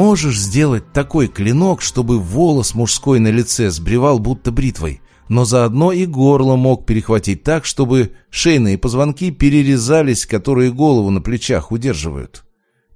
можешь сделать такой клинок, чтобы волос мужской на лице сбривал будто бритвой, но заодно и горло мог перехватить так, чтобы шейные позвонки перерезались, которые голову на плечах удерживают?»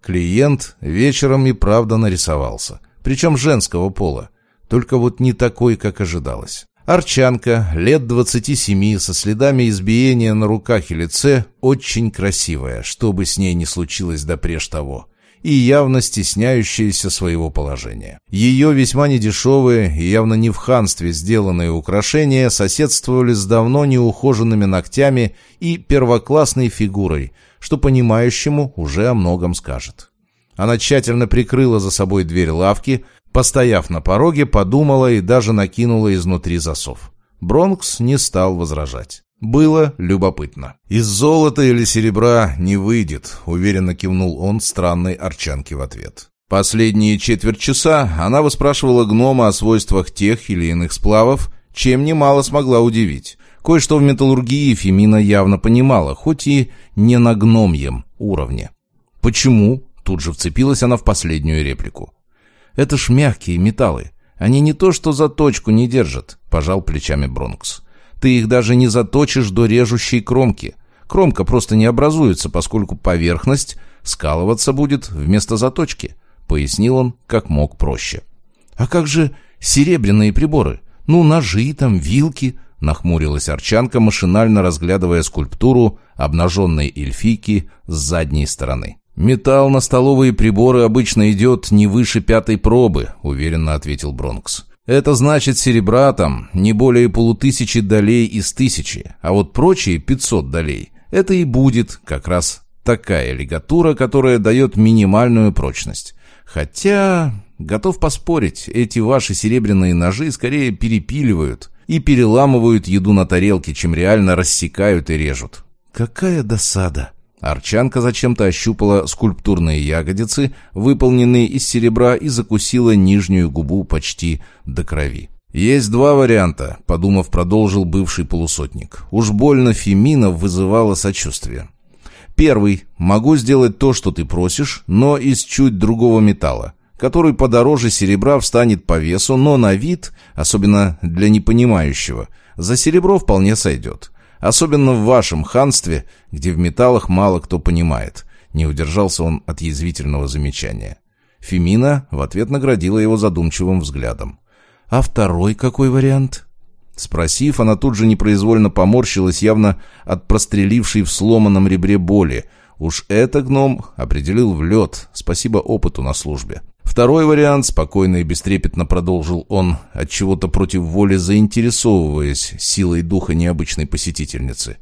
Клиент вечером и правда нарисовался, причем женского пола, только вот не такой, как ожидалось. Арчанка, лет 27, со следами избиения на руках и лице, очень красивая, что бы с ней ни случилось допреж того, и явно стесняющаяся своего положения. Ее весьма недешевые и явно не в ханстве сделанные украшения соседствовали с давно неухоженными ногтями и первоклассной фигурой, что понимающему уже о многом скажет. Она тщательно прикрыла за собой дверь лавки, Постояв на пороге, подумала и даже накинула изнутри засов. Бронкс не стал возражать. Было любопытно. «Из золота или серебра не выйдет», — уверенно кивнул он странной арчанке в ответ. Последние четверть часа она выспрашивала гнома о свойствах тех или иных сплавов, чем немало смогла удивить. Кое-что в металлургии Фемина явно понимала, хоть и не на гномьем уровне. «Почему?» — тут же вцепилась она в последнюю реплику. Это ж мягкие металлы. Они не то что заточку не держат, пожал плечами Бронкс. Ты их даже не заточишь до режущей кромки. Кромка просто не образуется, поскольку поверхность скалываться будет вместо заточки, пояснил он как мог проще. А как же серебряные приборы? Ну, ножи там, вилки, нахмурилась Арчанка, машинально разглядывая скульптуру обнаженной эльфийки с задней стороны. «Металл на столовые приборы обычно идет не выше пятой пробы», — уверенно ответил Бронкс. «Это значит серебра там не более полутысячи долей из тысячи, а вот прочие 500 долей — это и будет как раз такая лигатура, которая дает минимальную прочность. Хотя, готов поспорить, эти ваши серебряные ножи скорее перепиливают и переламывают еду на тарелке, чем реально рассекают и режут». «Какая досада!» Арчанка зачем-то ощупала скульптурные ягодицы, выполненные из серебра, и закусила нижнюю губу почти до крови. «Есть два варианта», — подумав, продолжил бывший полусотник. «Уж больно Фемина вызывала сочувствие. Первый. Могу сделать то, что ты просишь, но из чуть другого металла, который подороже серебра встанет по весу, но на вид, особенно для непонимающего, за серебро вполне сойдет. Особенно в вашем ханстве, где в металлах мало кто понимает. Не удержался он от язвительного замечания. Фемина в ответ наградила его задумчивым взглядом. «А второй какой вариант?» Спросив, она тут же непроизвольно поморщилась, явно от прострелившей в сломанном ребре боли. Уж это гном определил в лед, спасибо опыту на службе. Второй вариант, спокойно и бестрепетно продолжил он, от чего то против воли заинтересовываясь силой духа необычной посетительницы.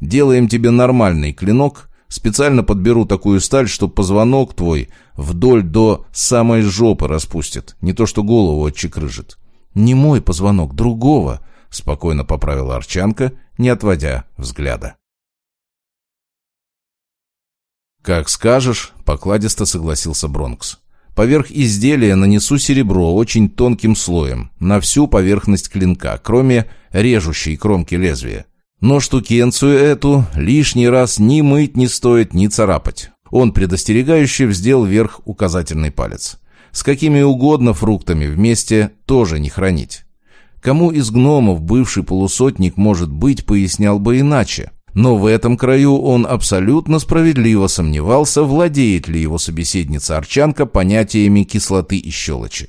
«Делаем тебе нормальный клинок, специально подберу такую сталь, что позвонок твой вдоль до самой жопы распустит, не то что голову отчекрыжит». «Не мой позвонок, другого», — спокойно поправила Арчанка, не отводя взгляда. «Как скажешь», — покладисто согласился Бронкс. Поверх изделия нанесу серебро очень тонким слоем, на всю поверхность клинка, кроме режущей кромки лезвия. Но штукенцию эту лишний раз ни мыть не стоит, ни царапать. Он предостерегающе вздел вверх указательный палец. С какими угодно фруктами вместе тоже не хранить. Кому из гномов бывший полусотник может быть, пояснял бы иначе. Но в этом краю он абсолютно справедливо сомневался, владеет ли его собеседница Арчанка понятиями кислоты и щелочи.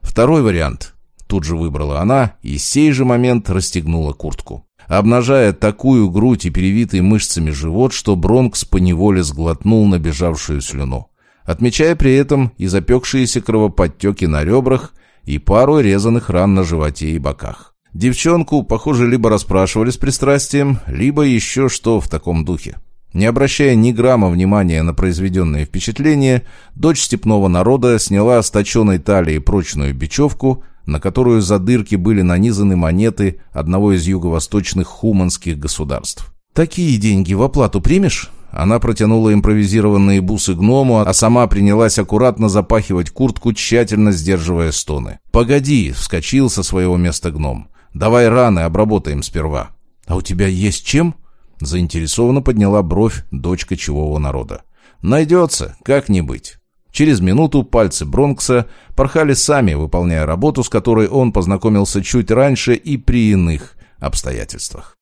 Второй вариант. Тут же выбрала она и сей же момент расстегнула куртку, обнажая такую грудь и перевитый мышцами живот, что Бронкс поневоле сглотнул набежавшую слюну, отмечая при этом и запекшиеся кровоподтеки на ребрах, и пару резаных ран на животе и боках. Девчонку, похоже, либо расспрашивали с пристрастием, либо еще что в таком духе. Не обращая ни грамма внимания на произведенное впечатление, дочь степного народа сняла с точенной талии прочную бечевку, на которую за дырки были нанизаны монеты одного из юго-восточных хуманских государств. «Такие деньги в оплату примешь?» Она протянула импровизированные бусы гному, а сама принялась аккуратно запахивать куртку, тщательно сдерживая стоны. «Погоди!» — вскочил со своего места гном. Давай раны обработаем сперва. А у тебя есть чем? Заинтересованно подняла бровь дочка чевого народа. Найдется, как не быть. Через минуту пальцы Бронкса порхали сами, выполняя работу, с которой он познакомился чуть раньше и при иных обстоятельствах.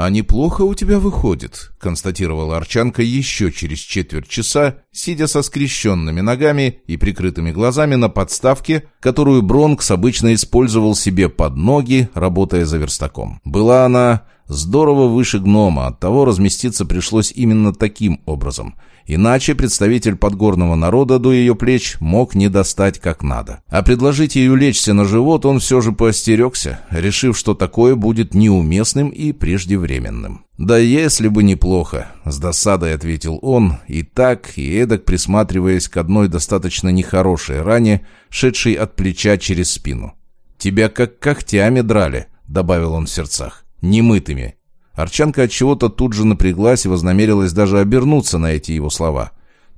«А неплохо у тебя выходит», — констатировала Арчанка еще через четверть часа, сидя со скрещенными ногами и прикрытыми глазами на подставке, которую Бронкс обычно использовал себе под ноги, работая за верстаком. Была она здорово выше гнома, оттого разместиться пришлось именно таким образом — Иначе представитель подгорного народа до ее плеч мог не достать как надо. А предложить ей улечься на живот он все же поостерегся, решив, что такое будет неуместным и преждевременным. «Да если бы неплохо», — с досадой ответил он, и так, и эдак присматриваясь к одной достаточно нехорошей ране, шедшей от плеча через спину. «Тебя как когтями драли», — добавил он в сердцах, — «немытыми, Арчанка от чего-то тут же напряглась и вознамерилась даже обернуться на эти его слова.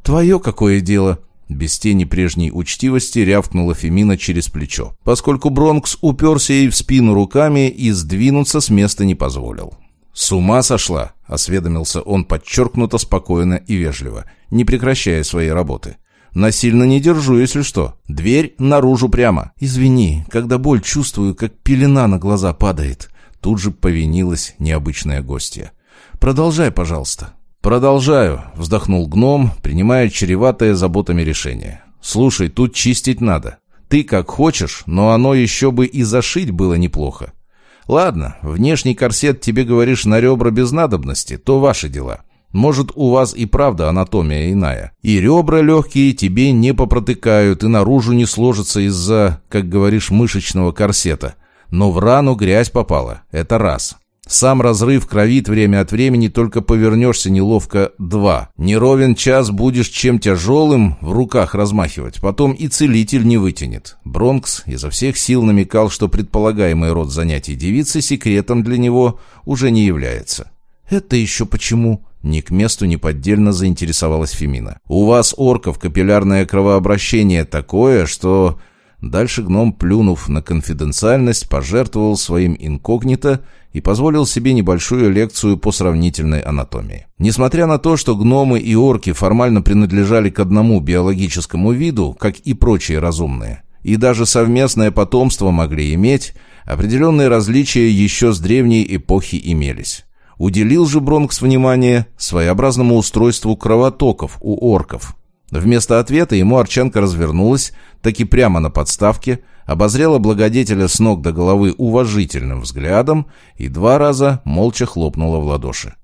«Твое какое дело?» Без тени прежней учтивости рявкнула Фемина через плечо, поскольку Бронкс уперся ей в спину руками и сдвинуться с места не позволил. «С ума сошла?» — осведомился он подчеркнуто спокойно и вежливо, не прекращая своей работы. «Насильно не держу, если что. Дверь наружу прямо. Извини, когда боль чувствую, как пелена на глаза падает». Тут же повинилась необычная гостья. «Продолжай, пожалуйста». «Продолжаю», — вздохнул гном, принимая чреватое заботами решение. «Слушай, тут чистить надо. Ты как хочешь, но оно еще бы и зашить было неплохо. Ладно, внешний корсет тебе, говоришь, на ребра без надобности, то ваши дела. Может, у вас и правда анатомия иная. И ребра легкие тебе не попротыкают, и наружу не сложатся из-за, как говоришь, мышечного корсета но в рану грязь попала. Это раз. Сам разрыв кровит время от времени, только повернешься неловко два. Неровен час будешь чем тяжелым в руках размахивать, потом и целитель не вытянет. Бронкс изо всех сил намекал, что предполагаемый род занятий девицы секретом для него уже не является. «Это еще почему?» Ни к месту неподдельно заинтересовалась Фемина. «У вас, орков, капиллярное кровообращение такое, что Дальше гном, плюнув на конфиденциальность, пожертвовал своим инкогнито и позволил себе небольшую лекцию по сравнительной анатомии. Несмотря на то, что гномы и орки формально принадлежали к одному биологическому виду, как и прочие разумные, и даже совместное потомство могли иметь, определенные различия еще с древней эпохи имелись. Уделил же Бронкс внимание своеобразному устройству кровотоков у орков – Вместо ответа ему Арченко развернулась, таки прямо на подставке, обозрела благодетеля с ног до головы уважительным взглядом и два раза молча хлопнула в ладоши.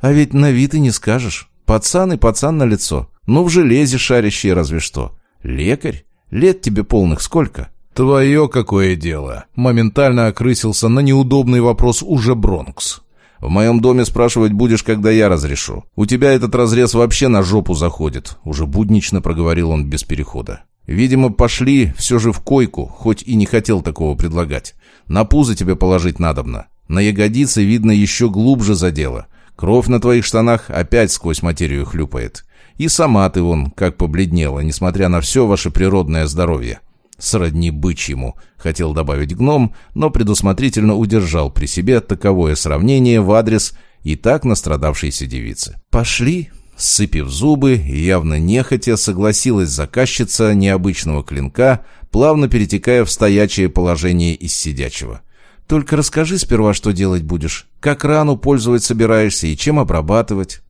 «А ведь на вид и не скажешь. Пацан и пацан на лицо. Ну, в железе шарящий разве что. Лекарь? Лет тебе полных сколько?» «Твое какое дело!» Моментально окрысился на неудобный вопрос уже Бронкс. В моем доме спрашивать будешь, когда я разрешу. У тебя этот разрез вообще на жопу заходит», — уже буднично проговорил он без перехода. «Видимо, пошли все же в койку, хоть и не хотел такого предлагать. На пузо тебе положить надобно. На ягодицы, видно, еще глубже задело. Кровь на твоих штанах опять сквозь материю хлюпает. И сама ты вон как побледнела, несмотря на все ваше природное здоровье сродни бычьему, хотел добавить гном, но предусмотрительно удержал при себе таковое сравнение в адрес и так настрадавшейся девицы. «Пошли!» Сыпив зубы явно нехотя согласилась заказчица необычного клинка, плавно перетекая в стоячее положение из сидячего. «Только расскажи сперва, что делать будешь, как рану пользовать собираешься и чем обрабатывать».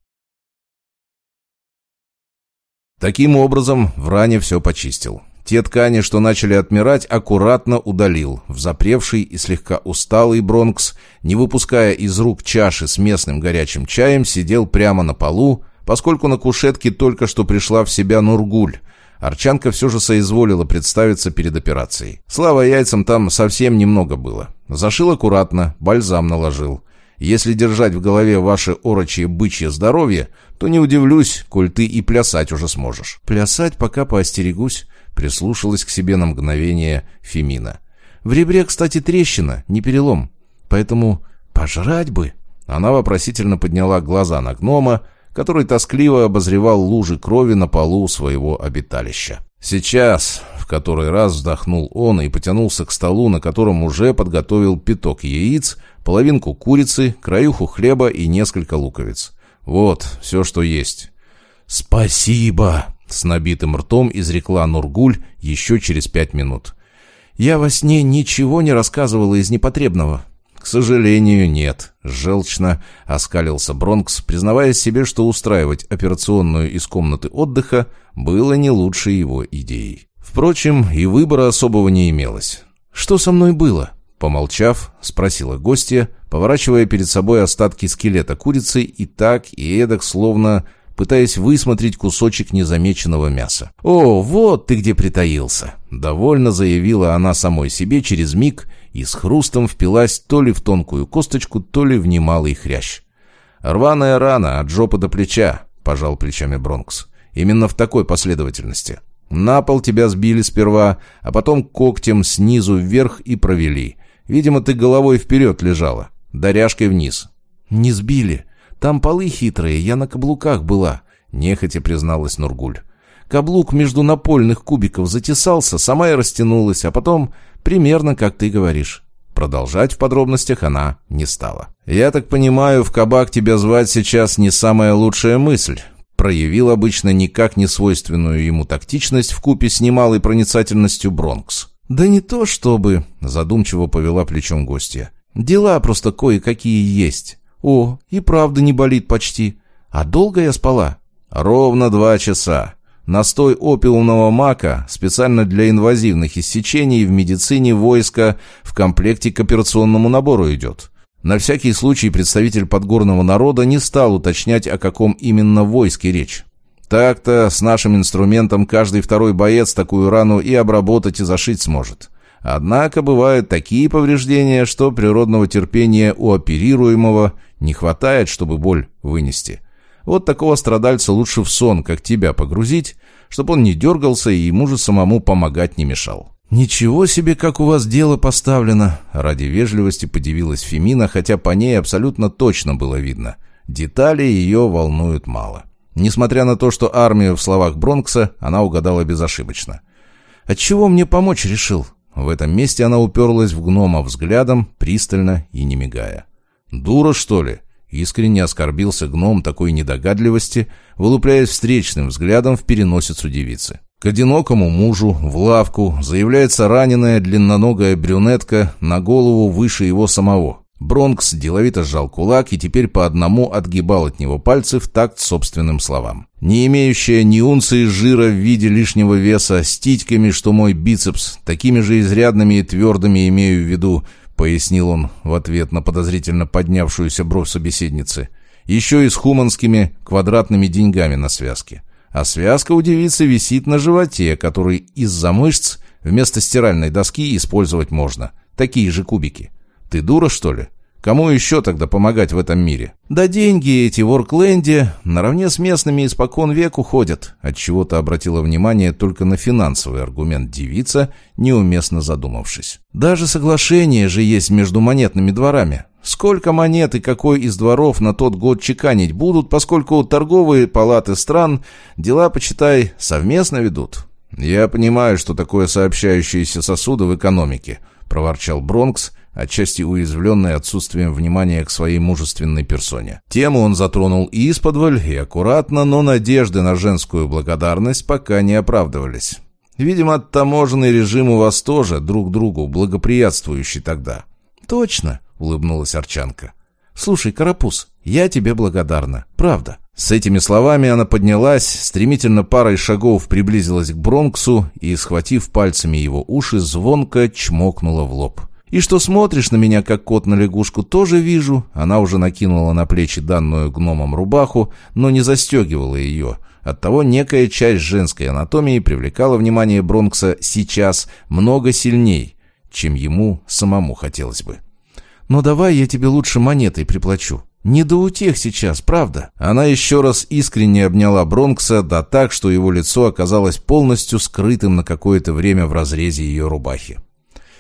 Таким образом, в ране все почистил. Те ткани, что начали отмирать, аккуратно удалил. В запревший и слегка усталый Бронкс, не выпуская из рук чаши с местным горячим чаем, сидел прямо на полу, поскольку на кушетке только что пришла в себя Нургуль. Арчанка все же соизволила представиться перед операцией. Слава яйцам там совсем немного было. Зашил аккуратно, бальзам наложил. Если держать в голове ваше орочье бычье здоровье, то не удивлюсь, коль ты и плясать уже сможешь. Плясать пока поостерегусь. Прислушалась к себе на мгновение Фемина. В ребре, кстати, трещина, не перелом. Поэтому пожрать бы. Она вопросительно подняла глаза на гнома, который тоскливо обозревал лужи крови на полу своего обиталища. «Сейчас», — в который раз вздохнул он и потянулся к столу, на котором уже подготовил пяток яиц, половинку курицы, краюху хлеба и несколько луковиц. «Вот, все, что есть. «Спасибо!» — с набитым ртом изрекла Нургуль еще через пять минут. «Я во сне ничего не рассказывала из непотребного». «К сожалению, нет», — желчно оскалился Бронкс, признавая себе, что устраивать операционную из комнаты отдыха было не лучшей его идеей. Впрочем, и выбора особого не имелось. «Что со мной было?» Помолчав, спросила гостья, поворачивая перед собой остатки скелета курицы и так, и эдак, словно пытаясь высмотреть кусочек незамеченного мяса. «О, вот ты где притаился!» Довольно заявила она самой себе через миг и с хрустом впилась то ли в тонкую косточку, то ли в немалый хрящ. «Рваная рана от жопы до плеча», — пожал плечами Бронкс. «Именно в такой последовательности. На пол тебя сбили сперва, а потом когтем снизу вверх и провели. Видимо, ты головой вперед лежала, даряшкой вниз». «Не сбили. Там полы хитрые, я на каблуках была», — нехотя призналась Нургуль. Каблук между напольных кубиков затесался, сама и растянулась, а потом примерно как ты говоришь. Продолжать в подробностях она не стала. «Я так понимаю, в кабак тебя звать сейчас не самая лучшая мысль», проявил обычно никак не свойственную ему тактичность в купе с немалой проницательностью Бронкс. «Да не то чтобы», — задумчиво повела плечом гостья. «Дела просто кое-какие есть. О, и правда не болит почти. А долго я спала?» «Ровно два часа. Настой опиумного мака специально для инвазивных иссечений в медицине войска в комплекте к операционному набору идет. На всякий случай представитель подгорного народа не стал уточнять, о каком именно войске речь. Так-то с нашим инструментом каждый второй боец такую рану и обработать, и зашить сможет. Однако бывают такие повреждения, что природного терпения у оперируемого не хватает, чтобы боль вынести. Вот такого страдальца лучше в сон, как тебя, погрузить, чтобы он не дергался и ему же самому помогать не мешал. «Ничего себе, как у вас дело поставлено!» Ради вежливости подивилась Фемина, хотя по ней абсолютно точно было видно. Детали ее волнуют мало. Несмотря на то, что армию в словах Бронкса она угадала безошибочно. «Отчего мне помочь решил?» В этом месте она уперлась в гнома взглядом, пристально и не мигая. «Дура, что ли?» Искренне оскорбился гном такой недогадливости, вылупляясь встречным взглядом в переносицу девицы. К одинокому мужу в лавку заявляется раненая длинноногая брюнетка на голову выше его самого. Бронкс деловито сжал кулак и теперь по одному отгибал от него пальцы в такт собственным словам. Не имеющая ни унции жира в виде лишнего веса, с титьками, что мой бицепс, такими же изрядными и твердыми имею в виду, пояснил он в ответ на подозрительно поднявшуюся бровь собеседницы. Еще и с хуманскими квадратными деньгами на связке. А связка у девицы висит на животе, который из-за мышц вместо стиральной доски использовать можно. Такие же кубики. Ты дура, что ли? Кому еще тогда помогать в этом мире? Да деньги эти в Оркленде наравне с местными испокон веку ходят. Отчего-то обратила внимание только на финансовый аргумент девица, неуместно задумавшись. Даже соглашение же есть между монетными дворами. Сколько монет и какой из дворов на тот год чеканить будут, поскольку торговые палаты стран дела, почитай, совместно ведут. Я понимаю, что такое сообщающиеся сосуды в экономике, проворчал Бронкс, отчасти уязвленный отсутствием внимания к своей мужественной персоне. Тему он затронул и исподволь, и аккуратно, но надежды на женскую благодарность пока не оправдывались. Видимо, таможенный режим у вас тоже друг другу благоприятствующий тогда. «Точно», — улыбнулась Арчанка. «Слушай, Карапуз, я тебе благодарна, правда». С этими словами она поднялась, стремительно парой шагов приблизилась к Бронксу и, схватив пальцами его уши, звонко чмокнула в лоб. И что смотришь на меня, как кот на лягушку, тоже вижу. Она уже накинула на плечи данную гномом рубаху, но не застегивала ее. Оттого некая часть женской анатомии привлекала внимание Бронкса сейчас много сильней, чем ему самому хотелось бы. «Но давай я тебе лучше монетой приплачу. Не до утех сейчас, правда?» Она еще раз искренне обняла Бронкса, да так, что его лицо оказалось полностью скрытым на какое-то время в разрезе ее рубахи.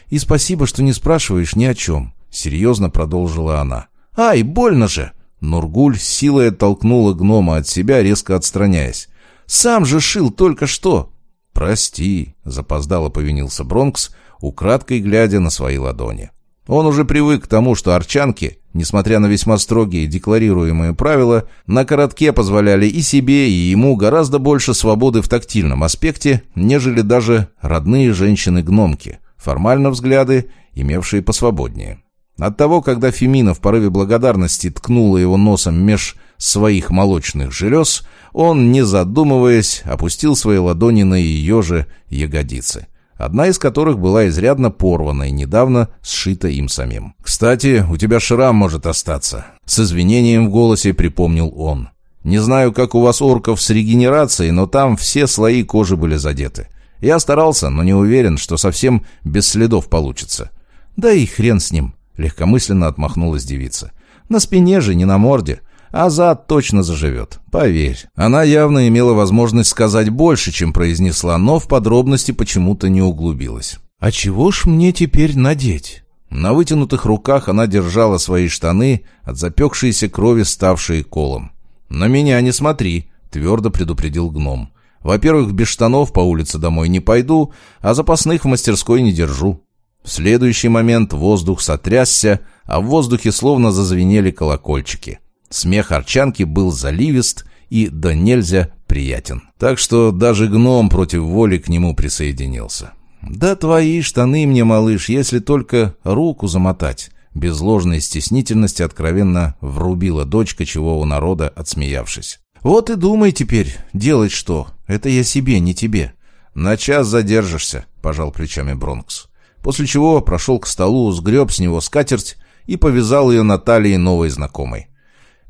И спасибо, что не спрашиваешь ни о чем», — серьезно продолжила она. «Ай, больно же!» Нургуль силой оттолкнула гнома от себя, резко отстраняясь. «Сам же шил только что!» «Прости», — запоздало повинился Бронкс, украдкой глядя на свои ладони. Он уже привык к тому, что арчанки несмотря на весьма строгие декларируемые правила, на коротке позволяли и себе, и ему гораздо больше свободы в тактильном аспекте, нежели даже родные женщины-гномки, формально взгляды, имевшие посвободнее. Оттого, когда Фемина в порыве благодарности ткнула его носом меж своих молочных желез, он, не задумываясь, опустил свои ладони на ее же ягодицы одна из которых была изрядно порвана и недавно сшита им самим. «Кстати, у тебя шрам может остаться», — с извинением в голосе припомнил он. «Не знаю, как у вас орков с регенерацией, но там все слои кожи были задеты. Я старался, но не уверен, что совсем без следов получится». «Да и хрен с ним», — легкомысленно отмахнулась девица. «На спине же, не на морде. А зад точно заживет, поверь. Она явно имела возможность сказать больше, чем произнесла, но в подробности почему-то не углубилась. «А чего ж мне теперь надеть?» На вытянутых руках она держала свои штаны, от запекшейся крови ставшие колом. «На меня не смотри», — твердо предупредил гном. «Во-первых, без штанов по улице домой не пойду, а запасных в мастерской не держу». В следующий момент воздух сотрясся, а в воздухе словно зазвенели колокольчики. Смех арчанки был заливист и да нельзя приятен. Так что даже гном против воли к нему присоединился. «Да твои штаны мне, малыш, если только руку замотать». Без ложной стеснительности откровенно врубила дочка чего у народа, отсмеявшись. «Вот и думай теперь, делать что. Это я себе, не тебе». «На час задержишься», — пожал плечами Бронкс. После чего прошел к столу, сгреб с него скатерть и повязал ее на талии новой знакомой.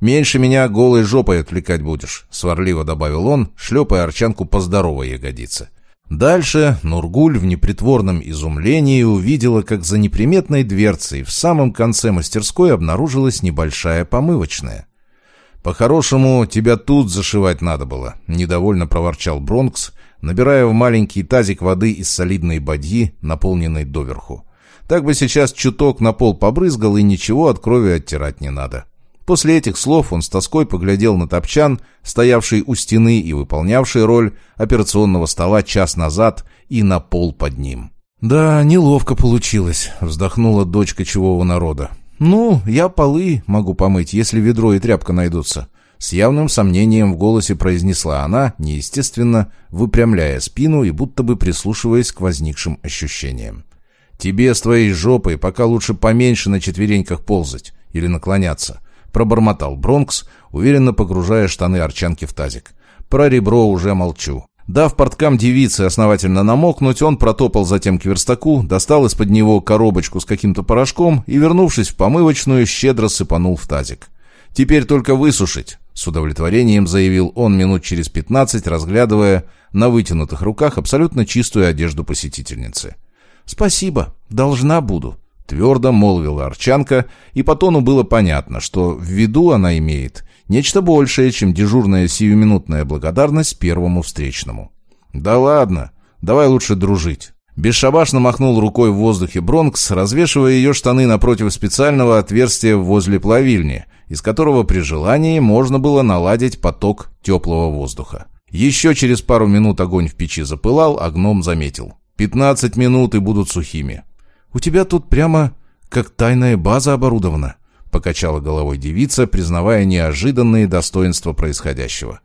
«Меньше меня голой жопой отвлекать будешь», — сварливо добавил он, шлепая Арчанку по здоровой ягодице. Дальше Нургуль в непритворном изумлении увидела, как за неприметной дверцей в самом конце мастерской обнаружилась небольшая помывочная. «По-хорошему, тебя тут зашивать надо было», — недовольно проворчал Бронкс, набирая в маленький тазик воды из солидной бадьи, наполненной доверху. «Так бы сейчас чуток на пол побрызгал, и ничего от крови оттирать не надо». После этих слов он с тоской поглядел на топчан, стоявший у стены и выполнявший роль операционного стола час назад, и на пол под ним. «Да, неловко получилось», — вздохнула дочка чевого народа. «Ну, я полы могу помыть, если ведро и тряпка найдутся». С явным сомнением в голосе произнесла она, неестественно, выпрямляя спину и будто бы прислушиваясь к возникшим ощущениям. «Тебе с твоей жопой пока лучше поменьше на четвереньках ползать или наклоняться пробормотал Бронкс, уверенно погружая штаны Арчанки в тазик. Про ребро уже молчу. Дав порткам девицы основательно намокнуть, он протопал затем к верстаку, достал из-под него коробочку с каким-то порошком и, вернувшись в помывочную, щедро сыпанул в тазик. «Теперь только высушить», — с удовлетворением заявил он минут через пятнадцать, разглядывая на вытянутых руках абсолютно чистую одежду посетительницы. «Спасибо, должна буду», Твердо молвила Арчанка, и по тону было понятно, что в виду она имеет нечто большее, чем дежурная сиюминутная благодарность первому встречному. «Да ладно, давай лучше дружить». Бесшабашно махнул рукой в воздухе Бронкс, развешивая ее штаны напротив специального отверстия возле плавильни, из которого при желании можно было наладить поток теплого воздуха. Еще через пару минут огонь в печи запылал, а гном заметил. «Пятнадцать минут и будут сухими. «У тебя тут прямо как тайная база оборудована», — покачала головой девица, признавая неожиданные достоинства происходящего.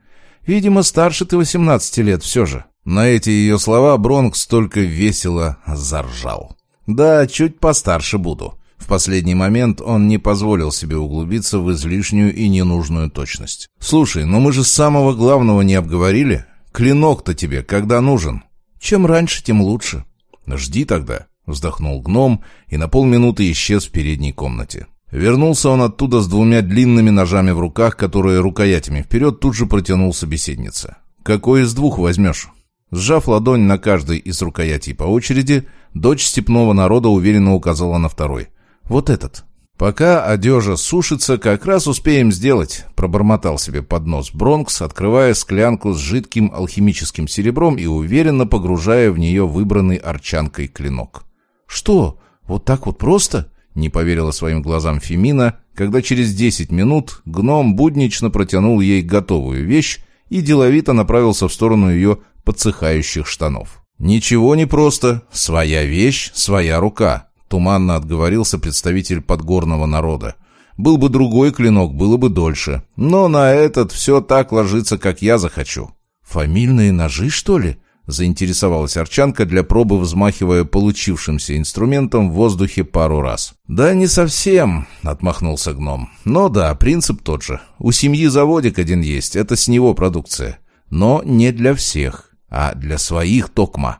«Видимо, старше ты восемнадцати лет все же». На эти ее слова Бронкс только весело заржал. «Да, чуть постарше буду». В последний момент он не позволил себе углубиться в излишнюю и ненужную точность. «Слушай, но мы же самого главного не обговорили. Клинок-то тебе когда нужен?» «Чем раньше, тем лучше». «Жди тогда. Вздохнул гном и на полминуты исчез в передней комнате. Вернулся он оттуда с двумя длинными ножами в руках, которые рукоятями вперед тут же протянул собеседница. «Какой из двух возьмешь?» Сжав ладонь на каждой из рукоятей по очереди, дочь степного народа уверенно указала на второй. «Вот этот». «Пока одежа сушится, как раз успеем сделать», — пробормотал себе под нос Бронкс, открывая склянку с жидким алхимическим серебром и уверенно погружая в нее выбранный арчанкой клинок. «Что, вот так вот просто?» — не поверила своим глазам Фемина, когда через десять минут гном буднично протянул ей готовую вещь и деловито направился в сторону ее подсыхающих штанов. «Ничего не просто. Своя вещь, своя рука», — туманно отговорился представитель подгорного народа. Был бы другой клинок, было бы дольше. Но на этот все так ложится, как я захочу». «Фамильные ножи, что ли?» Заинтересовалась Арчанка для пробы, взмахивая получившимся инструментом в воздухе пару раз. «Да не совсем», — отмахнулся гном. «Но да, принцип тот же. У семьи заводик один есть, это с него продукция. Но не для всех, а для своих токма».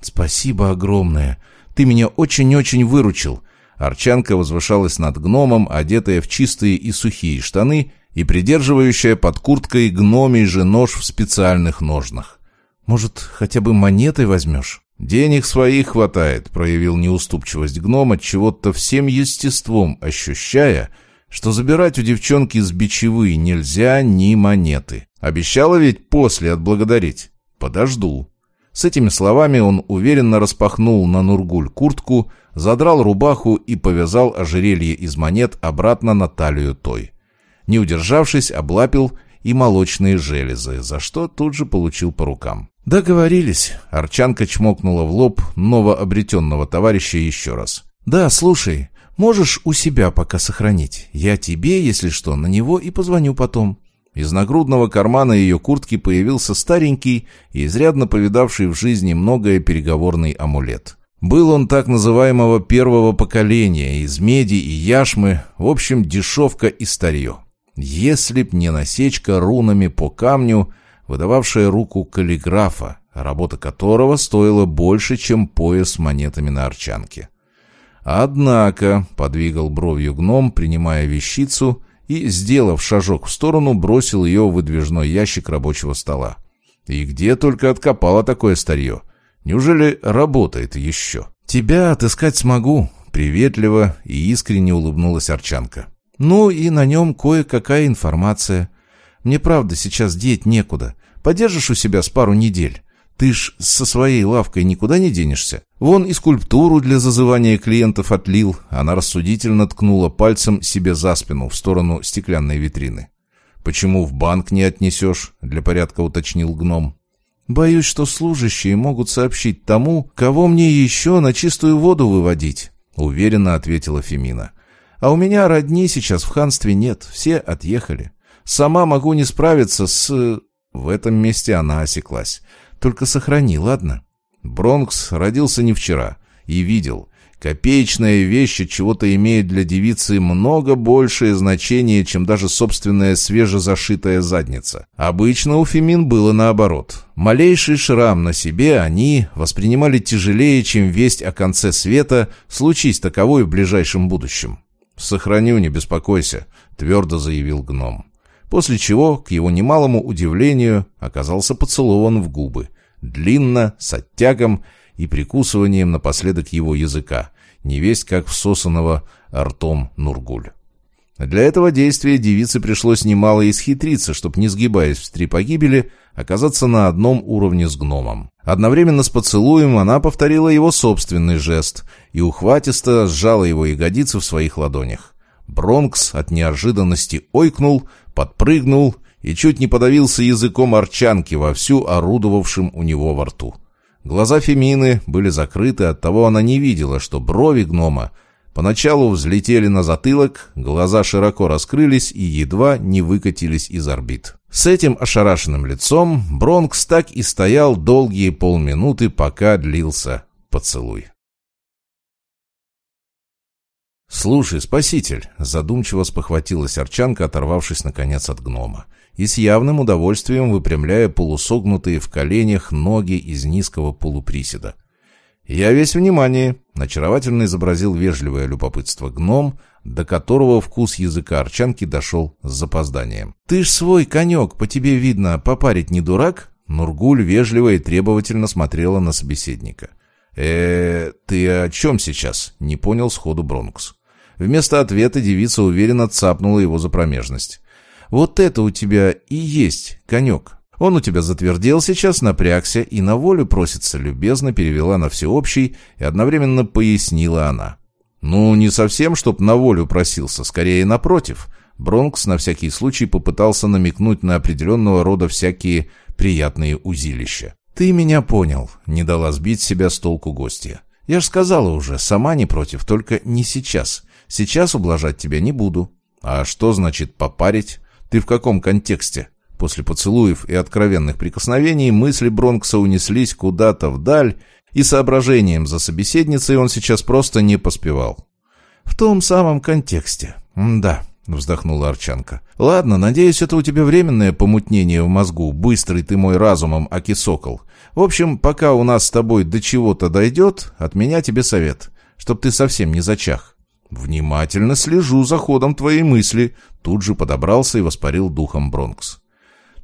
«Спасибо огромное. Ты меня очень-очень выручил». Арчанка возвышалась над гномом, одетая в чистые и сухие штаны и придерживающая под курткой гномий же нож в специальных ножнах. Может, хотя бы монетой возьмешь? Денег своих хватает, проявил неуступчивость гном, от чего-то всем естеством ощущая, что забирать у девчонки с бичевы нельзя ни монеты. Обещала ведь после отблагодарить. Подожду. С этими словами он уверенно распахнул на Нургуль куртку, задрал рубаху и повязал ожерелье из монет обратно на талию той. Не удержавшись, облапил и молочные железы, за что тут же получил по рукам. «Договорились», — Арчанка чмокнула в лоб новообретенного товарища еще раз. «Да, слушай, можешь у себя пока сохранить. Я тебе, если что, на него и позвоню потом». Из нагрудного кармана ее куртки появился старенький и изрядно повидавший в жизни многое переговорный амулет. Был он так называемого первого поколения, из меди и яшмы, в общем, дешевка и старье. Если б не насечка рунами по камню, выдававшая руку каллиграфа, работа которого стоила больше, чем пояс монетами на арчанке. Однако, подвигал бровью гном, принимая вещицу, и, сделав шажок в сторону, бросил ее в выдвижной ящик рабочего стола. И где только откопала такое старье? Неужели работает еще? «Тебя отыскать смогу», — приветливо и искренне улыбнулась Арчанка. «Ну и на нем кое-какая информация. Мне правда сейчас деть некуда. Подержишь у себя с пару недель. Ты ж со своей лавкой никуда не денешься. Вон и скульптуру для зазывания клиентов отлил. Она рассудительно ткнула пальцем себе за спину в сторону стеклянной витрины. «Почему в банк не отнесешь?» — для порядка уточнил гном. «Боюсь, что служащие могут сообщить тому, кого мне еще на чистую воду выводить», — уверенно ответила Фемина. «А у меня родни сейчас в ханстве нет, все отъехали. Сама могу не справиться с... В этом месте она осеклась. Только сохрани, ладно? Бронкс родился не вчера. И видел. Копеечная вещь от чего-то имеет для девицы много большее значение, чем даже собственная свежезашитая задница. Обычно у Фемин было наоборот. Малейший шрам на себе они воспринимали тяжелее, чем весть о конце света, случись таковой в ближайшем будущем. «Сохраню, не беспокойся», — твердо заявил гном после чего, к его немалому удивлению, оказался поцелован в губы, длинно, с оттягом и прикусыванием напоследок его языка, невесть как всосанного ртом Нургуль. Для этого действия девице пришлось немало исхитриться, чтобы, не сгибаясь в три погибели, оказаться на одном уровне с гномом. Одновременно с поцелуем она повторила его собственный жест и ухватисто сжала его ягодицы в своих ладонях. Бронкс от неожиданности ойкнул, подпрыгнул и чуть не подавился языком арчанки, вовсю орудовавшим у него во рту. Глаза Фемины были закрыты, оттого она не видела, что брови гнома поначалу взлетели на затылок, глаза широко раскрылись и едва не выкатились из орбит. С этим ошарашенным лицом Бронкс так и стоял долгие полминуты, пока длился поцелуй. «Слушай, спаситель!» — задумчиво спохватилась Арчанка, оторвавшись наконец от гнома, и с явным удовольствием выпрямляя полусогнутые в коленях ноги из низкого полуприседа. «Я весь внимание!» — очаровательно изобразил вежливое любопытство гном, до которого вкус языка Арчанки дошел с запозданием. «Ты ж свой конек, по тебе видно, попарить не дурак?» Нургуль вежливо и требовательно смотрела на собеседника. э ты о чем сейчас?» — не понял сходу Бронкс. Вместо ответа девица уверенно цапнула его за промежность. «Вот это у тебя и есть конек. Он у тебя затвердел сейчас, напрягся и на волю просится», любезно перевела на всеобщий и одновременно пояснила она. «Ну, не совсем, чтоб на волю просился, скорее напротив». Бронкс на всякий случай попытался намекнуть на определенного рода всякие приятные узилища. «Ты меня понял», — не дала сбить себя с толку гостья. «Я ж сказала уже, сама не против, только не сейчас. Сейчас ублажать тебя не буду. «А что значит попарить? Ты в каком контексте?» После поцелуев и откровенных прикосновений мысли Бронкса унеслись куда-то вдаль, и соображением за собеседницей он сейчас просто не поспевал. «В том самом контексте. да», — вздохнула Арчанка. «Ладно, надеюсь, это у тебя временное помутнение в мозгу. Быстрый ты мой разумом, аки сокол. В общем, пока у нас с тобой до чего-то дойдет, от меня тебе совет, чтоб ты совсем не зачах. Внимательно слежу за ходом твоей мысли». Тут же подобрался и воспарил духом Бронкс.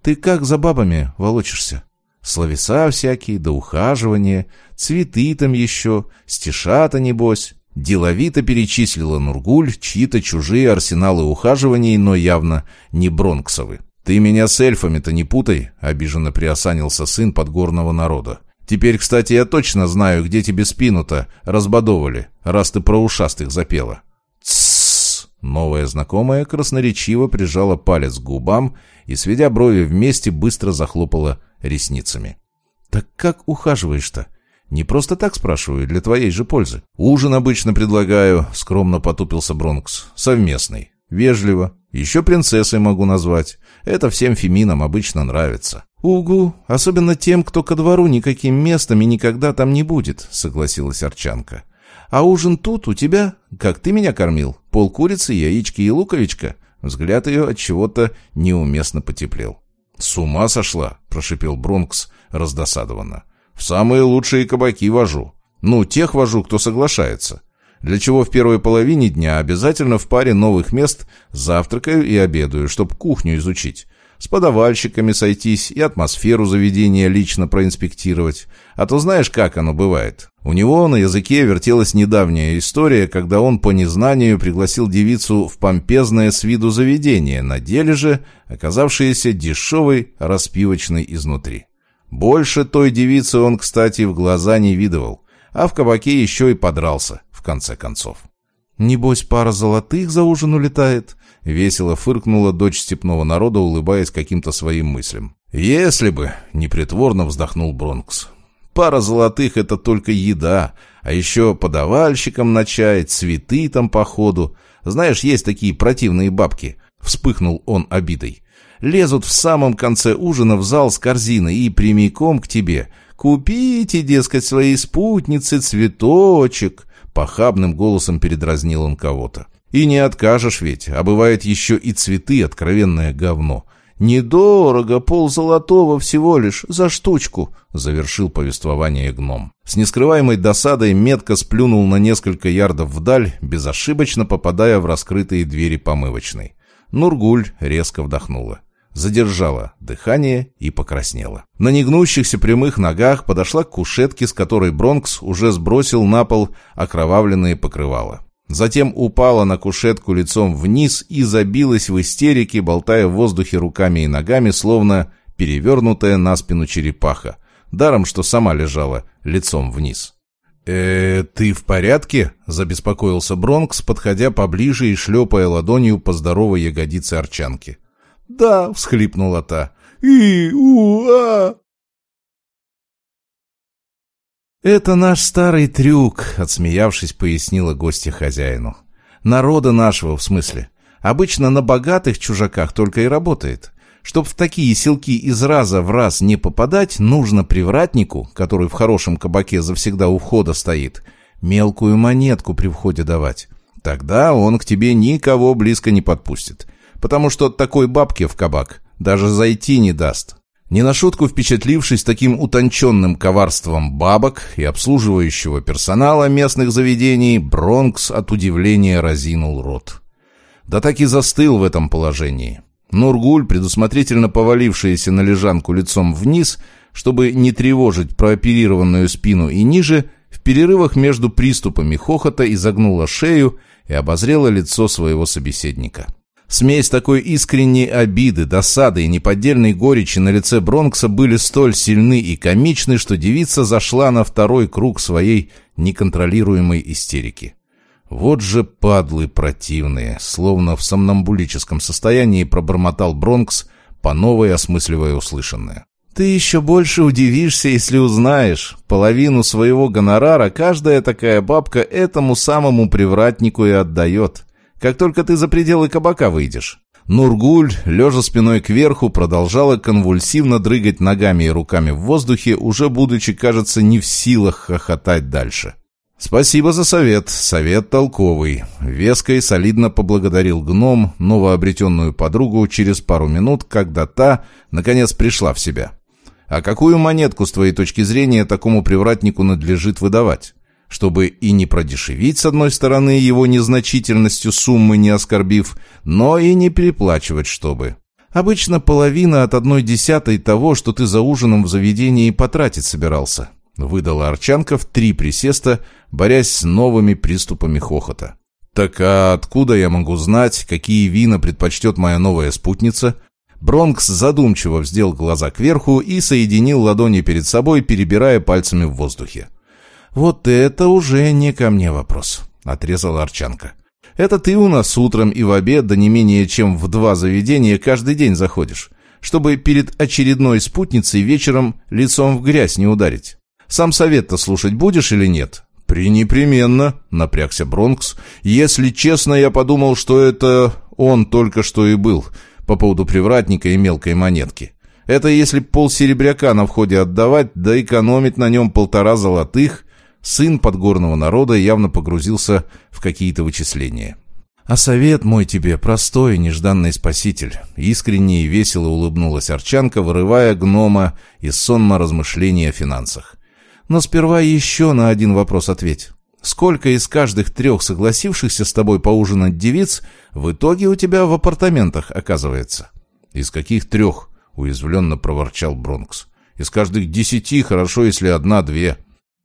«Ты как за бабами волочишься?» Словеса всякие, да ухаживания, цветы там еще, стишата, небось. Деловито перечислила Нургуль чьи-то чужие арсеналы ухаживаний, но явно не Бронксовы. «Ты меня с эльфами-то не путай», — обиженно приосанился сын подгорного народа. «Теперь, кстати, я точно знаю, где тебе спину-то разбодовали, раз ты про ушастых запела». «Тссс!» Новая знакомая красноречиво прижала палец к губам и, сведя брови вместе, быстро захлопала ресницами. «Так как ухаживаешь-то?» «Не просто так спрашиваю, для твоей же пользы». «Ужин обычно предлагаю», — скромно потупился Бронкс. «Совместный. Вежливо. Еще принцессой могу назвать. Это всем феминам обычно нравится». «Угу, особенно тем, кто ко двору никаким местом и никогда там не будет», — согласилась Арчанка. «А ужин тут у тебя? Как ты меня кормил? Пол курицы, яички и луковичка?» Взгляд ее от чего-то неуместно потеплел. «С ума сошла!» — прошипел Бронкс раздосадованно. «В самые лучшие кабаки вожу. Ну, тех вожу, кто соглашается. Для чего в первой половине дня обязательно в паре новых мест завтракаю и обедаю, чтобы кухню изучить с подавальщиками сойтись и атмосферу заведения лично проинспектировать. А то знаешь, как оно бывает. У него на языке вертелась недавняя история, когда он по незнанию пригласил девицу в помпезное с виду заведение, на деле же оказавшееся дешевой распивочной изнутри. Больше той девицы он, кстати, в глаза не видывал, а в кабаке еще и подрался, в конце концов. «Небось, пара золотых за ужин улетает?» Весело фыркнула дочь степного народа, улыбаясь каким-то своим мыслям. «Если бы!» — непритворно вздохнул Бронкс. «Пара золотых — это только еда, а еще подавальщикам на чай, цветы там по ходу. Знаешь, есть такие противные бабки». Вспыхнул он обидой. «Лезут в самом конце ужина в зал с корзиной и прямиком к тебе. Купите, дескать, своей спутнице цветочек». Похабным голосом передразнил он кого-то. И не откажешь ведь, а бывает еще и цветы, откровенное говно. «Недорого, пол золотого всего лишь, за штучку», — завершил повествование гном. С нескрываемой досадой метко сплюнул на несколько ярдов вдаль, безошибочно попадая в раскрытые двери помывочной. Нургуль резко вдохнула. Задержала дыхание и покраснела. На негнущихся прямых ногах подошла к кушетке, с которой Бронкс уже сбросил на пол окровавленные покрывала. Затем упала на кушетку лицом вниз и забилась в истерике, болтая в воздухе руками и ногами, словно перевернутая на спину черепаха. Даром, что сама лежала лицом вниз. «Э, ты в порядке?» – забеспокоился Бронкс, подходя поближе и шлепая ладонью по здоровой ягодице арчанки. «Да», – всхлипнула та. «И-у-а!» «Это наш старый трюк», — отсмеявшись, пояснила гостья хозяину. «Народа нашего, в смысле. Обычно на богатых чужаках только и работает. Чтоб в такие селки из раза в раз не попадать, нужно привратнику, который в хорошем кабаке завсегда у входа стоит, мелкую монетку при входе давать. Тогда он к тебе никого близко не подпустит. Потому что такой бабки в кабак даже зайти не даст. Не на шутку впечатлившись таким утонченным коварством бабок и обслуживающего персонала местных заведений, Бронкс от удивления разинул рот. Да так и застыл в этом положении. Нургуль, предусмотрительно повалившаяся на лежанку лицом вниз, чтобы не тревожить прооперированную спину и ниже, в перерывах между приступами хохота изогнула шею и обозрела лицо своего собеседника. Смесь такой искренней обиды, досады и неподдельной горечи на лице Бронкса были столь сильны и комичны, что девица зашла на второй круг своей неконтролируемой истерики. Вот же падлы противные, словно в сомнамбулическом состоянии пробормотал Бронкс, по новой осмысливая услышанное. «Ты еще больше удивишься, если узнаешь. Половину своего гонорара каждая такая бабка этому самому привратнику и отдает. Как только ты за пределы кабака выйдешь». Нургуль, лежа спиной кверху, продолжала конвульсивно дрыгать ногами и руками в воздухе, уже будучи, кажется, не в силах хохотать дальше. «Спасибо за совет. Совет толковый». Веско и солидно поблагодарил гном, новообретенную подругу, через пару минут, когда та, наконец, пришла в себя. «А какую монетку, с твоей точки зрения, такому привратнику надлежит выдавать?» Чтобы и не продешевить, с одной стороны, его незначительностью суммы не оскорбив, но и не переплачивать, чтобы. Обычно половина от одной десятой того, что ты за ужином в заведении потратить собирался. Выдала Арчанка в три присеста, борясь с новыми приступами хохота. «Так а откуда я могу знать, какие вина предпочтет моя новая спутница?» Бронкс задумчиво вздел глаза кверху и соединил ладони перед собой, перебирая пальцами в воздухе. «Вот это уже не ко мне вопрос», — отрезала Арчанка. «Это ты у нас утром и в обед, да не менее чем в два заведения каждый день заходишь, чтобы перед очередной спутницей вечером лицом в грязь не ударить. Сам совет-то слушать будешь или нет?» «Пренепременно», — напрягся Бронкс. «Если честно, я подумал, что это он только что и был, по поводу привратника и мелкой монетки. Это если полсеребряка на входе отдавать, да экономить на нем полтора золотых, Сын подгорного народа явно погрузился в какие-то вычисления. «А совет мой тебе простой, нежданный спаситель!» Искренне и весело улыбнулась Арчанка, вырывая гнома из сонма размышлений о финансах. «Но сперва еще на один вопрос ответь. Сколько из каждых трех согласившихся с тобой поужинать девиц в итоге у тебя в апартаментах оказывается?» «Из каких трех?» — уязвленно проворчал Бронкс. «Из каждых десяти, хорошо, если одна-две».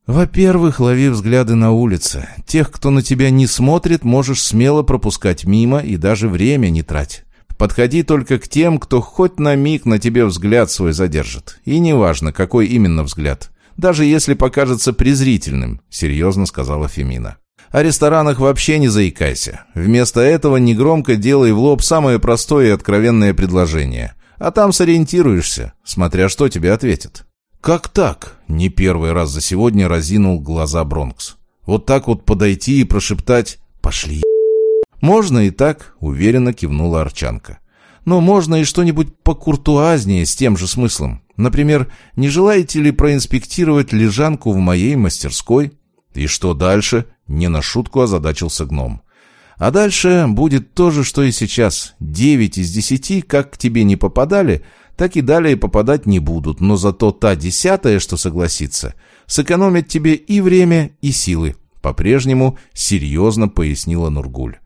Во-первых, лови взгляды на улице. Тех, кто на тебя не смотрит, можешь смело пропускать мимо и даже время не трать. Подходи только к тем, кто хоть на миг на тебе взгляд свой задержит. И неважно, какой именно взгляд. Даже если покажется презрительным, серьезно сказала Фемина. О ресторанах вообще не заикайся. Вместо этого негромко делай в лоб самое простое и откровенное предложение. А там сориентируешься, смотря что тебе ответят. «Как так?» — не первый раз за сегодня разинул глаза Бронкс. «Вот так вот подойти и прошептать «пошли». «Можно и так», — уверенно кивнула Арчанка. «Но можно и что-нибудь покуртуазнее с тем же смыслом. Например, не желаете ли проинспектировать лежанку в моей мастерской?» «И что дальше?» — не на шутку озадачился гном. «А дальше будет то же, что и сейчас. Девять из десяти, как к тебе не попадали, — так и далее попадать не будут, но зато та десятая, что согласится, сэкономит тебе и время, и силы. По-прежнему серьезно пояснила Нургуль.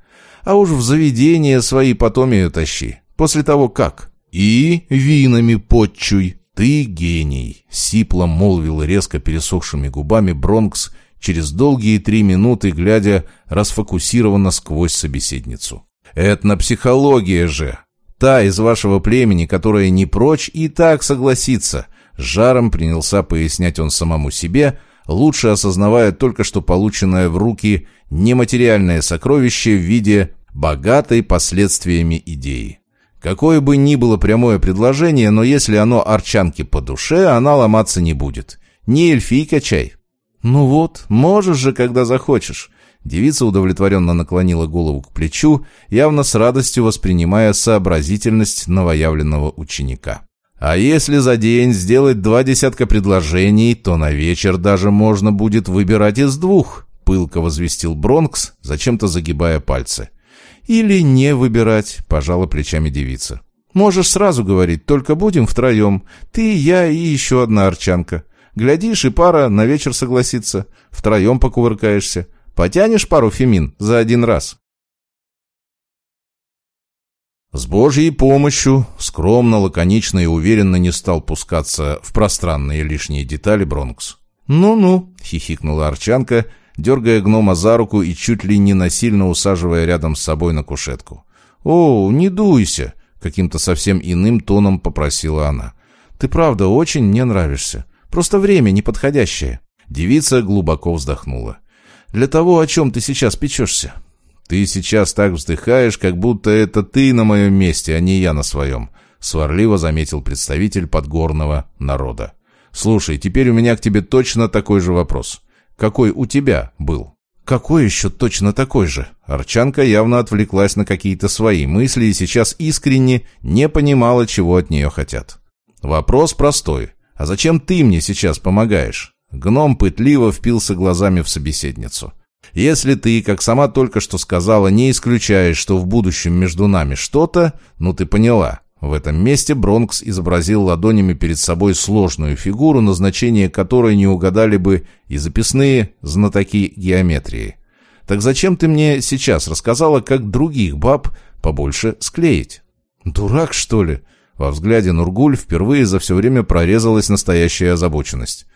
А уж в заведение свои потом ее тащи. После того как. И винами подчуй. Ты гений, сипло молвил резко пересохшими губами Бронкс через долгие три минуты, глядя расфокусированно сквозь собеседницу. «Этнопсихология же! Та из вашего племени, которая не прочь и так согласится. Жаром принялся пояснять он самому себе, лучше осознавая только что полученное в руки нематериальное сокровище в виде богатой последствиями идеи. Какое бы ни было прямое предложение, но если оно арчанке по душе, она ломаться не будет. Не эльфийка чай. Ну вот, можешь же, когда захочешь. Девица удовлетворенно наклонила голову к плечу, явно с радостью воспринимая сообразительность новоявленного ученика. «А если за день сделать два десятка предложений, то на вечер даже можно будет выбирать из двух», — пылко возвестил Бронкс, зачем-то загибая пальцы. «Или не выбирать», — пожала плечами девица. «Можешь сразу говорить, только будем втроем. Ты, я и еще одна арчанка. Глядишь, и пара на вечер согласится. Втроем покувыркаешься. Потянешь пару фемин за один раз?» С Божьей помощью, скромно, лаконично и уверенно не стал пускаться в пространные лишние детали Бронкс. «Ну-ну», — хихикнула Арчанка, дергая гнома за руку и чуть ли не насильно усаживая рядом с собой на кушетку. «О, не дуйся», — каким-то совсем иным тоном попросила она. «Ты правда очень мне нравишься. Просто время неподходящее». Девица глубоко вздохнула для того, о чем ты сейчас печешься. Ты сейчас так вздыхаешь, как будто это ты на моем месте, а не я на своем», — сварливо заметил представитель подгорного народа. «Слушай, теперь у меня к тебе точно такой же вопрос. Какой у тебя был?» «Какой еще точно такой же?» Арчанка явно отвлеклась на какие-то свои мысли и сейчас искренне не понимала, чего от нее хотят. «Вопрос простой. А зачем ты мне сейчас помогаешь?» Гном пытливо впился глазами в собеседницу. «Если ты, как сама только что сказала, не исключаешь, что в будущем между нами что-то, ну ты поняла, в этом месте Бронкс изобразил ладонями перед собой сложную фигуру, назначение которой не угадали бы и записные знатоки геометрии. «Так зачем ты мне сейчас рассказала, как других баб побольше склеить?» «Дурак, что ли?» Во взгляде Нургуль впервые за все время прорезалась настоящая озабоченность.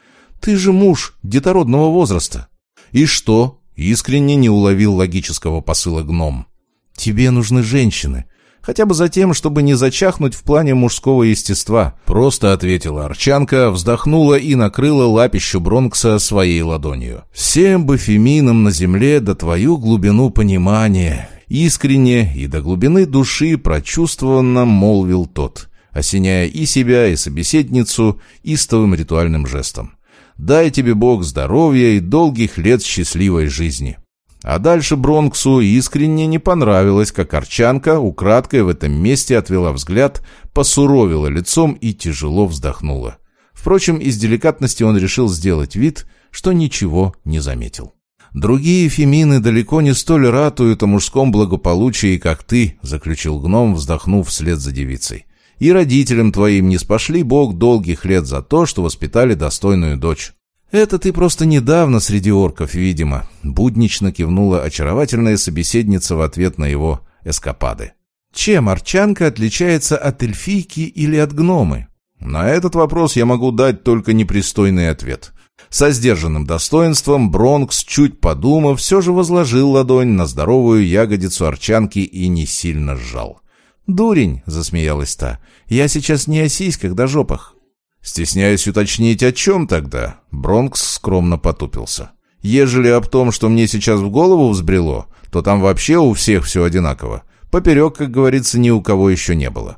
«Ты же муж детородного возраста». «И что?» Искренне не уловил логического посыла гном. «Тебе нужны женщины. Хотя бы за тем, чтобы не зачахнуть в плане мужского естества. Просто ответила Арчанка, вздохнула и накрыла лапищу Бронкса своей ладонью. Всем бы феминам на земле до твою глубину понимания. Искренне и до глубины души прочувствованно молвил тот, осеняя и себя, и собеседницу истовым ритуальным жестом. «Дай тебе Бог здоровья и долгих лет счастливой жизни». А дальше Бронксу искренне не понравилось, как Арчанка украдкой в этом месте отвела взгляд, посуровила лицом и тяжело вздохнула. Впрочем, из деликатности он решил сделать вид, что ничего не заметил. «Другие фемины далеко не столь ратуют о мужском благополучии, как ты», — заключил гном, вздохнув вслед за девицей. «И родителям твоим не спошли Бог долгих лет за то, что воспитали достойную дочь». «Это ты просто недавно среди орков, видимо», — буднично кивнула очаровательная собеседница в ответ на его эскапады. «Чем арчанка отличается от эльфийки или от гномы?» На этот вопрос я могу дать только непристойный ответ. Со сдержанным достоинством Бронкс, чуть подумав, все же возложил ладонь на здоровую ягодицу арчанки и не сильно сжал. «Дурень!» — засмеялась та. «Я сейчас не о сиськах да жопах. Стесняюсь уточнить, о чем тогда? Бронкс скромно потупился. Ежели об том, что мне сейчас в голову взбрело, то там вообще у всех все одинаково. Поперек, как говорится, ни у кого еще не было.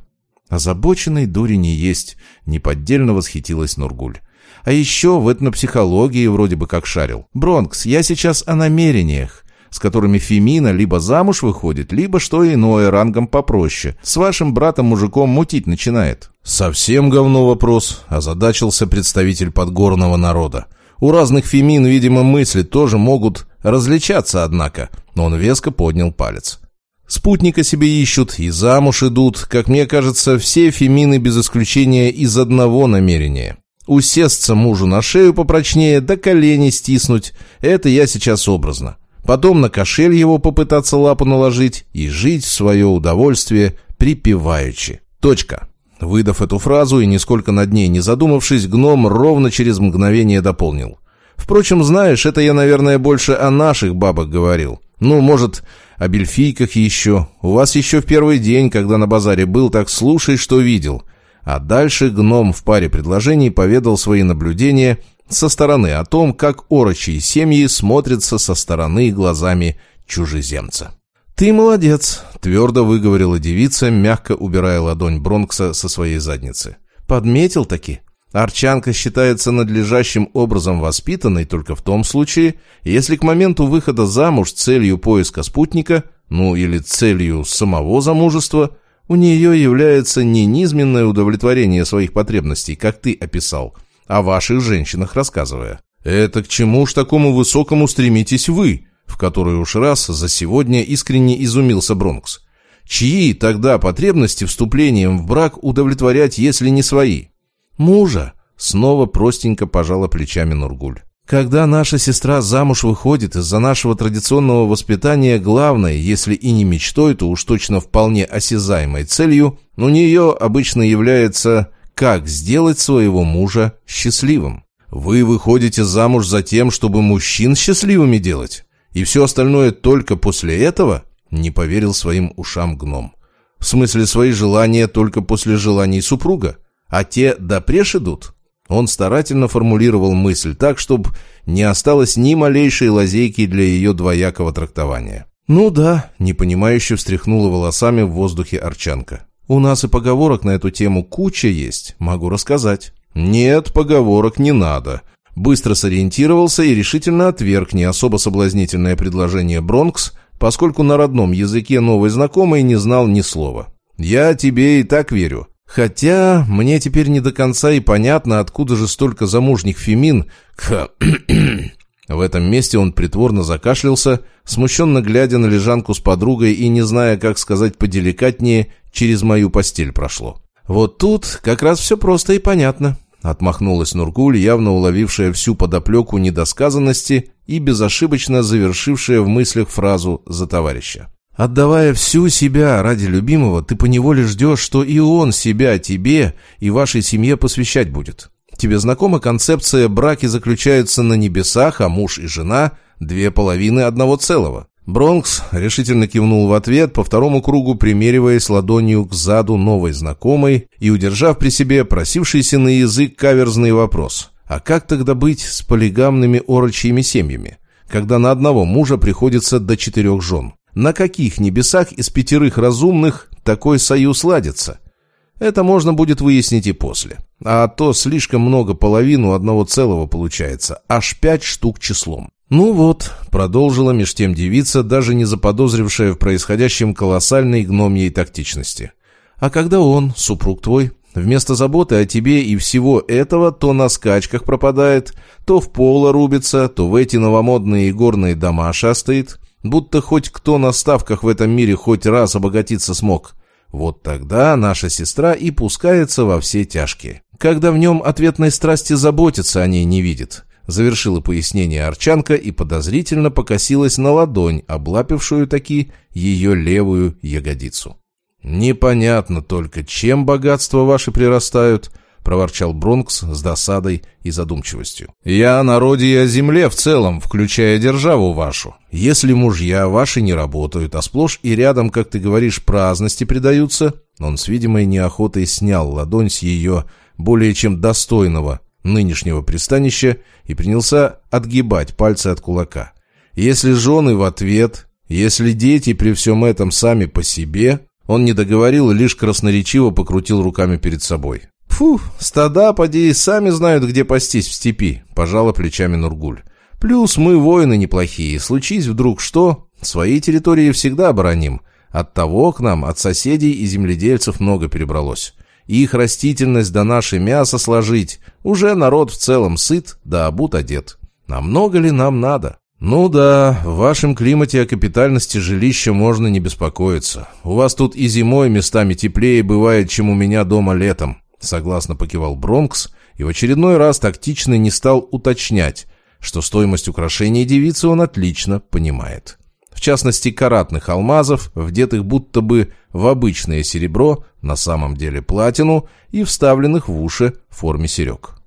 Озабоченной дури не есть, неподдельно восхитилась Нургуль. А еще в этнопсихологии вроде бы как шарил. Бронкс, я сейчас о намерениях с которыми Фемина либо замуж выходит, либо, что иное, рангом попроще. С вашим братом-мужиком мутить начинает». «Совсем говно вопрос», — озадачился представитель подгорного народа. «У разных Фемин, видимо, мысли тоже могут различаться, однако». Но он веско поднял палец. Спутника себе ищут и замуж идут. Как мне кажется, все фемины без исключения из одного намерения. Усесться мужу на шею попрочнее, да колени стиснуть. Это я сейчас образно потом на кошель его попытаться лапу наложить и жить в свое удовольствие припеваючи. Точка. Выдав эту фразу и нисколько над ней не задумавшись, гном ровно через мгновение дополнил. Впрочем, знаешь, это я, наверное, больше о наших бабах говорил. Ну, может, о бельфийках еще. У вас еще в первый день, когда на базаре был, так слушай, что видел. А дальше гном в паре предложений поведал свои наблюдения со стороны о том, как орочие семьи смотрятся со стороны глазами чужеземца. «Ты молодец», — твердо выговорила девица, мягко убирая ладонь Бронкса со своей задницы. «Подметил таки. Арчанка считается надлежащим образом воспитанной только в том случае, если к моменту выхода замуж целью поиска спутника, ну или целью самого замужества, у нее является не низменное удовлетворение своих потребностей, как ты описал, о ваших женщинах рассказывая. Это к чему ж такому высокому стремитесь вы? В который уж раз за сегодня искренне изумился Бронкс. Чьи тогда потребности вступлением в брак удовлетворять, если не свои? Мужа. Снова простенько пожала плечами Нургуль. Когда наша сестра замуж выходит из-за нашего традиционного воспитания, главное, если и не мечтой, то уж точно вполне осязаемой целью, у нее обычно является как сделать своего мужа счастливым. Вы выходите замуж за тем, чтобы мужчин счастливыми делать? И все остальное только после этого? Не поверил своим ушам гном. В смысле, свои желания только после желаний супруга? А те допреж идут? Он старательно формулировал мысль так, чтобы не осталось ни малейшей лазейки для ее двоякого трактования. «Ну да», — непонимающе встряхнула волосами в воздухе Арчанка. У нас и поговорок на эту тему куча есть, могу рассказать». «Нет, поговорок не надо». Быстро сориентировался и решительно отверг не особо соблазнительное предложение Бронкс, поскольку на родном языке новый знакомый не знал ни слова. «Я тебе и так верю. Хотя мне теперь не до конца и понятно, откуда же столько замужних фемин...» В этом месте он притворно закашлялся, смущенно глядя на лежанку с подругой и не зная, как сказать поделикатнее, через мою постель прошло. «Вот тут как раз все просто и понятно», — отмахнулась Нургуль, явно уловившая всю подоплеку недосказанности и безошибочно завершившая в мыслях фразу «за товарища». «Отдавая всю себя ради любимого, ты поневоле ждешь, что и он себя тебе и вашей семье посвящать будет. Тебе знакома концепция «браки заключаются на небесах, а муж и жена – две половины одного целого»? Бронкс решительно кивнул в ответ, по второму кругу примериваясь ладонью к заду новой знакомой и удержав при себе просившийся на язык каверзный вопрос. А как тогда быть с полигамными орочьими семьями, когда на одного мужа приходится до четырех жен? На каких небесах из пятерых разумных такой союз ладится? Это можно будет выяснить и после. А то слишком много половину одного целого получается, аж пять штук числом. «Ну вот», — продолжила меж тем девица, даже не заподозрившая в происходящем колоссальной гномьей тактичности. «А когда он, супруг твой, вместо заботы о тебе и всего этого то на скачках пропадает, то в поло рубится, то в эти новомодные горные дома шастает, будто хоть кто на ставках в этом мире хоть раз обогатиться смог». Вот тогда наша сестра и пускается во все тяжкие. Когда в нем ответной страсти заботиться о ней не видит. Завершила пояснение Арчанка и подозрительно покосилась на ладонь, облапившую таки ее левую ягодицу. «Непонятно только, чем богатства ваши прирастают», — проворчал Бронкс с досадой и задумчивостью. «Я о народе и о земле в целом, включая державу вашу. Если мужья ваши не работают, а сплошь и рядом, как ты говоришь, праздности предаются...» Он с видимой неохотой снял ладонь с ее более чем достойного нынешнего пристанища и принялся отгибать пальцы от кулака. «Если жены в ответ, если дети при всем этом сами по себе...» Он не договорил и лишь красноречиво покрутил руками перед собой. «Фу, стада, поди, сами знают, где пастись в степи», — пожала плечами Нургуль. «Плюс мы воины неплохие. Случись вдруг что, свои территории всегда обороним. От того к нам, от соседей и земледельцев много перебралось. Их растительность да наше мясо сложить, уже народ в целом сыт, да обут одет. А много ли нам надо?» «Ну да, в вашем климате о капитальности жилища можно не беспокоиться. У вас тут и зимой местами теплее бывает, чем у меня дома летом. Согласно покивал Бронкс и в очередной раз тактично не стал уточнять, что стоимость украшений девицы он отлично понимает. В частности, каратных алмазов, вдетых будто бы в обычное серебро, на самом деле платину, и вставленных в уши в форме серег.